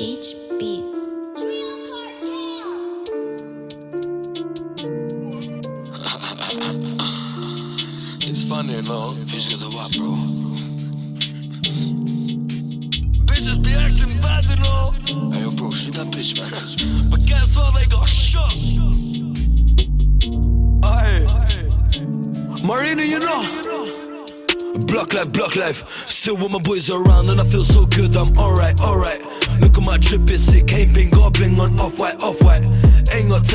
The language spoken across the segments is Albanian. H Beats. it's funny, no? He's got to what, bro? Bitches be acting bad, you know? Hey, yo, bro, shoot that bitch, man. but guess what? They got shot. Aye. Marina, you know. Block life, block life. Still with my boys around and I feel so good, I'm alright, alright. Look at my trip, it's sick. Ain't been gobbling on off white, off white.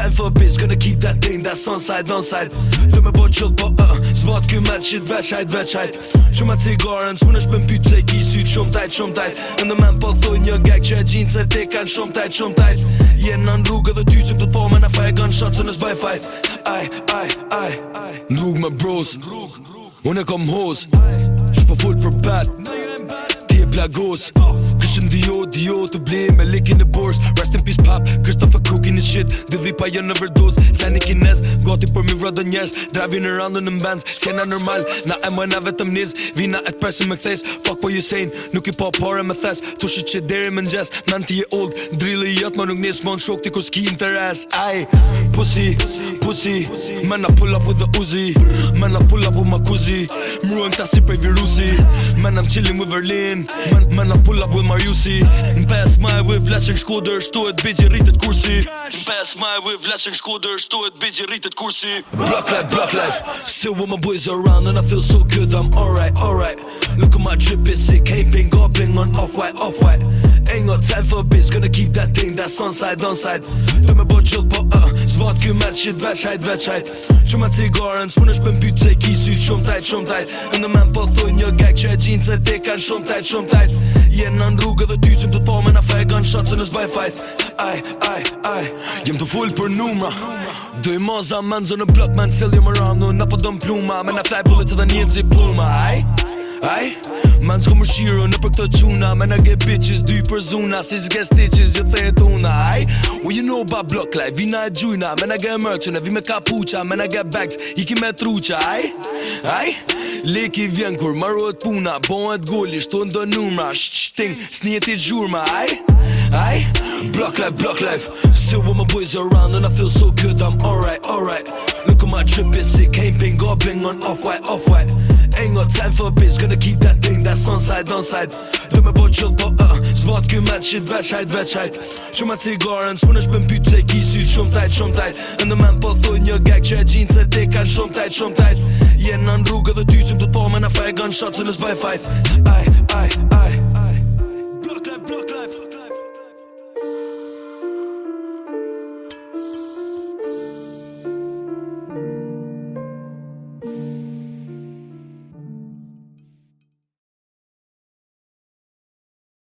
I'm for a bitch Gonna keep that thing that's on side, on side Do me po chill, po, uh, zbat kjo mad shit Veç hajt, veç hajt Qo ma cigaren, s'pun është bën pyt Se ki syt shumë tajt, shumë tajt Në në men po thoj një gag që e gjinë Se te kanë shumë tajt, shumë tajt Jenë në rrugë dhe ty si të po me në fire gun shot Se në s'baj fight Aj, aj, aj Në rrugë me bros Unë e kom hos Shpo full për bat Në rrugë blagos Këshën dio, jo, dio jo, të ble me liki e bors Rest in peace pap, kështë të fa cooking is shit Dili pa janë në verdos, sen i kines Gati për mi vrëdë njerës, drive in around në mbenz Qena normal, na e mëjna vetëm niz Vina e të me këthes, fuck po you saying Nuk i pa po pare me thes, Tu shi që deri me njës Nën ti e old, Drill i jetë më nuk njës Mon shok ti ku s'ki interes, ej Pussy, pussy, mena pull up with the uzi Mena pull up with my kuzi Mruem ta si prej virusi am m'chillin with Berlin Men, men, I pull up with my UC Në pes maj, vëj vleqen shkoder Shtu e rritet kursi Në pes maj, vëj vleqen shkoder Shtu e rritet kursi Block life, block life Still with my boys around And I feel so good, I'm alright, alright Look at my drip, it's sick Ain't been gobbling on off-white, off-white time for bitch Gonna keep that thing, that's on side, on side Do me bo chill, po, uh Zbat kjo met shit, veç hajt, veç hajt Që me cigaren, s'pun është pëm pyt Se ki sy shumë tajt, shumë tajt Ndë men po thuj një gag që e gjinë, Se te kanë shumë tajt, shumë tajt Jenë në rrugë dhe ty si më të po me na fej Gun shot se në zbaj fajt Aj, aj, aj, jem të full për numra Do i moza men zë në blok Men sil jem më në në po dëm pluma Me na fly bullets edhe njën si pluma aj, aj, aj Man s'ko më shiro në për këto quna Me në get bitches, dy për zuna Si s'ge stitches, gjë e una Ai, you know ba block life Vina e gjujna, me në get merch Në vi me kapuqa, me në get bags Iki me truqa, aj ai Leki vjen kur marruat puna Bonet golli, shton do numra Shqting, s'njet i gjurma, ai Ai, block life, block life Still with my boys around and I feel so good I'm alright, alright Look at my trip, it's sick, ain't been gobbling on off-white, off-white no time for bitch Gonna keep that thing, that on side, on side Do me po chill, po, uh Smart kuj me shit, veç shit veç hajt Qum e cigaren, s'pun është pëm pyt Se ki syt, shum tajt, shum tajt Në në po thuj një gag që e Se te kan shum tajt, shum tajt je në rrugë dhe ty si do të po me na fajgan shots se nës baj fight